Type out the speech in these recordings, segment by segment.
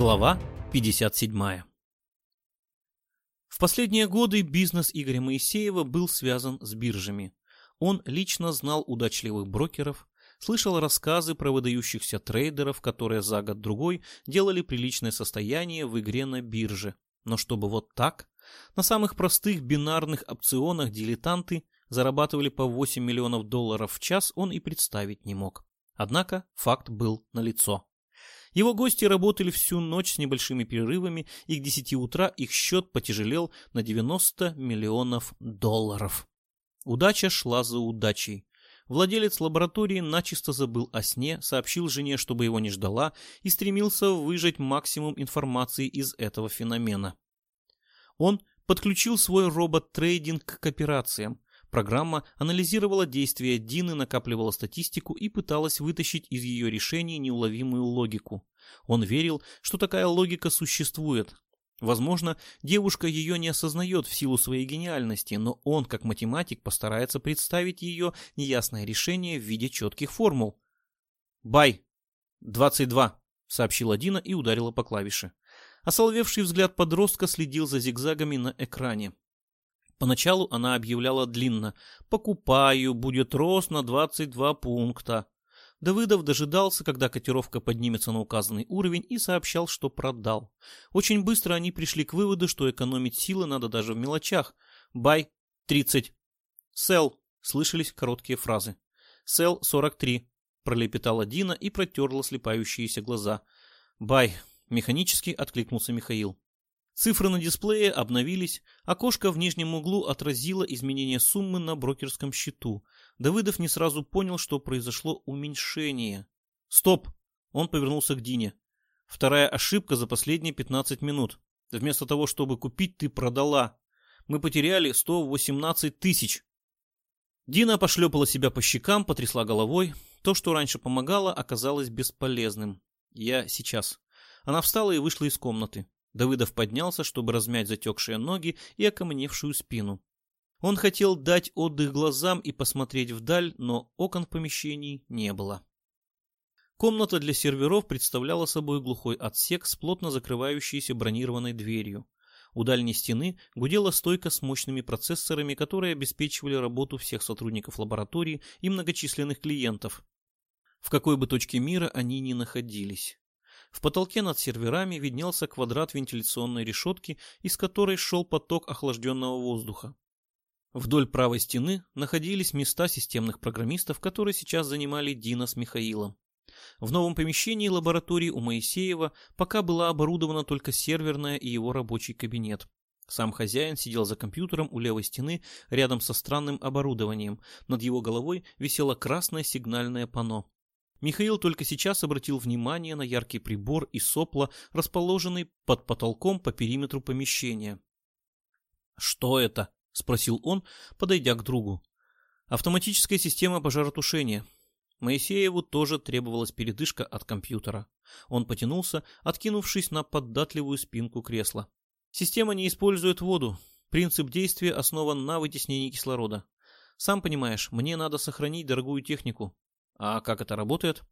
Глава 57. В последние годы бизнес Игоря Моисеева был связан с биржами. Он лично знал удачливых брокеров, слышал рассказы про выдающихся трейдеров, которые за год-другой делали приличное состояние в игре на бирже. Но чтобы вот так, на самых простых бинарных опционах дилетанты зарабатывали по 8 миллионов долларов в час, он и представить не мог. Однако факт был налицо. Его гости работали всю ночь с небольшими перерывами, и к 10 утра их счет потяжелел на 90 миллионов долларов. Удача шла за удачей. Владелец лаборатории начисто забыл о сне, сообщил жене, чтобы его не ждала, и стремился выжать максимум информации из этого феномена. Он подключил свой робот-трейдинг к операциям, Программа анализировала действия Дины, накапливала статистику и пыталась вытащить из ее решений неуловимую логику. Он верил, что такая логика существует. Возможно, девушка ее не осознает в силу своей гениальности, но он, как математик, постарается представить ее неясное решение в виде четких формул. «Бай! 22!» — сообщила Дина и ударила по клавише. Осолвевший взгляд подростка следил за зигзагами на экране. Поначалу она объявляла длинно «Покупаю, будет рост на 22 пункта». Давыдов дожидался, когда котировка поднимется на указанный уровень и сообщал, что продал. Очень быстро они пришли к выводу, что экономить силы надо даже в мелочах. «Бай» — 30. «Сел» — слышались короткие фразы. «Сел» — 43. Пролепетала Дина и протерла слепающиеся глаза. «Бай» — механически откликнулся Михаил. Цифры на дисплее обновились, окошко в нижнем углу отразило изменение суммы на брокерском счету. Давыдов не сразу понял, что произошло уменьшение. «Стоп!» Он повернулся к Дине. «Вторая ошибка за последние 15 минут. Вместо того, чтобы купить, ты продала. Мы потеряли 118 тысяч». Дина пошлепала себя по щекам, потрясла головой. То, что раньше помогало, оказалось бесполезным. «Я сейчас». Она встала и вышла из комнаты. Давыдов поднялся, чтобы размять затекшие ноги и окаменевшую спину. Он хотел дать отдых глазам и посмотреть вдаль, но окон в помещении не было. Комната для серверов представляла собой глухой отсек с плотно закрывающейся бронированной дверью. У дальней стены гудела стойка с мощными процессорами, которые обеспечивали работу всех сотрудников лаборатории и многочисленных клиентов. В какой бы точке мира они ни находились. В потолке над серверами виднелся квадрат вентиляционной решетки, из которой шел поток охлажденного воздуха. Вдоль правой стены находились места системных программистов, которые сейчас занимали Дина с Михаилом. В новом помещении лаборатории у Моисеева пока была оборудована только серверная и его рабочий кабинет. Сам хозяин сидел за компьютером у левой стены рядом со странным оборудованием. Над его головой висело красное сигнальное панно. Михаил только сейчас обратил внимание на яркий прибор и сопла, расположенный под потолком по периметру помещения. «Что это?» — спросил он, подойдя к другу. «Автоматическая система пожаротушения». Моисееву тоже требовалась передышка от компьютера. Он потянулся, откинувшись на поддатливую спинку кресла. Система не использует воду. Принцип действия основан на вытеснении кислорода. Сам понимаешь, мне надо сохранить дорогую технику. А как это работает?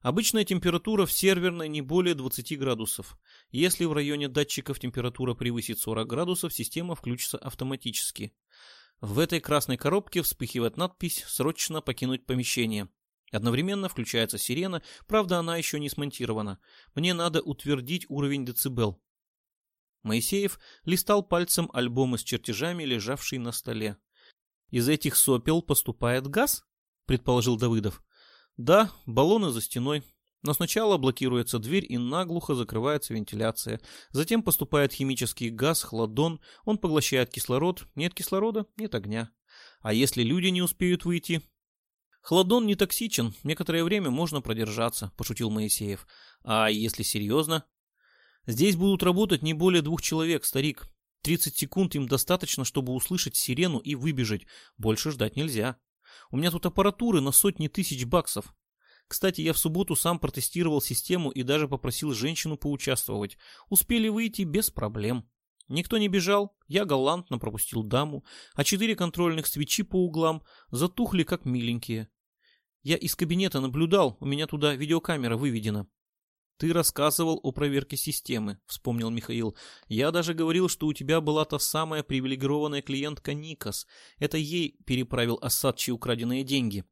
Обычная температура в серверной не более 20 градусов. Если в районе датчиков температура превысит 40 градусов, система включится автоматически. В этой красной коробке вспыхивает надпись «Срочно покинуть помещение». Одновременно включается сирена, правда она еще не смонтирована. Мне надо утвердить уровень децибел. Моисеев листал пальцем альбомы с чертежами, лежавший на столе. Из этих сопел поступает газ? Предположил Давыдов. Да, баллоны за стеной. Но сначала блокируется дверь и наглухо закрывается вентиляция. Затем поступает химический газ, хладон, он поглощает кислород. Нет кислорода, нет огня. А если люди не успеют выйти? Хладон не токсичен, некоторое время можно продержаться, пошутил Моисеев. А если серьезно? Здесь будут работать не более двух человек, старик. 30 секунд им достаточно, чтобы услышать сирену и выбежать. Больше ждать нельзя. У меня тут аппаратуры на сотни тысяч баксов. Кстати, я в субботу сам протестировал систему и даже попросил женщину поучаствовать. Успели выйти без проблем. Никто не бежал, я галантно пропустил даму, а четыре контрольных свечи по углам затухли как миленькие. Я из кабинета наблюдал, у меня туда видеокамера выведена. Ты рассказывал о проверке системы, вспомнил Михаил. Я даже говорил, что у тебя была та самая привилегированная клиентка Никас. Это ей переправил Асадчи украденные деньги.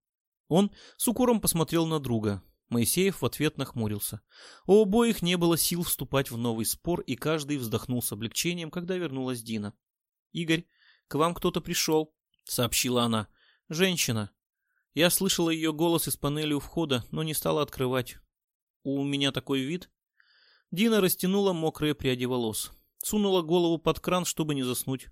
Он с укором посмотрел на друга. Моисеев в ответ нахмурился. У обоих не было сил вступать в новый спор, и каждый вздохнул с облегчением, когда вернулась Дина. «Игорь, к вам кто-то пришел», — сообщила она. «Женщина». Я слышала ее голос из панели у входа, но не стала открывать. «У меня такой вид?» Дина растянула мокрые пряди волос. Сунула голову под кран, чтобы не заснуть.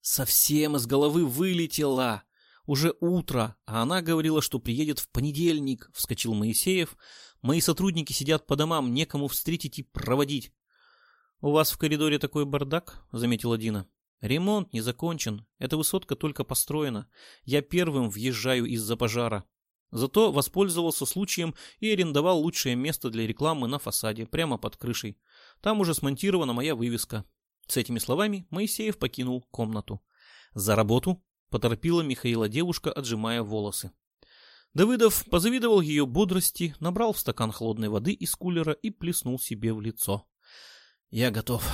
«Совсем из головы вылетела!» Уже утро, а она говорила, что приедет в понедельник, вскочил Моисеев. Мои сотрудники сидят по домам, некому встретить и проводить. У вас в коридоре такой бардак, заметила Дина. Ремонт не закончен, эта высотка только построена. Я первым въезжаю из-за пожара. Зато воспользовался случаем и арендовал лучшее место для рекламы на фасаде, прямо под крышей. Там уже смонтирована моя вывеска. С этими словами Моисеев покинул комнату. За работу Поторопила Михаила девушка, отжимая волосы. Давыдов позавидовал ее бодрости, набрал в стакан холодной воды из кулера и плеснул себе в лицо. «Я готов»,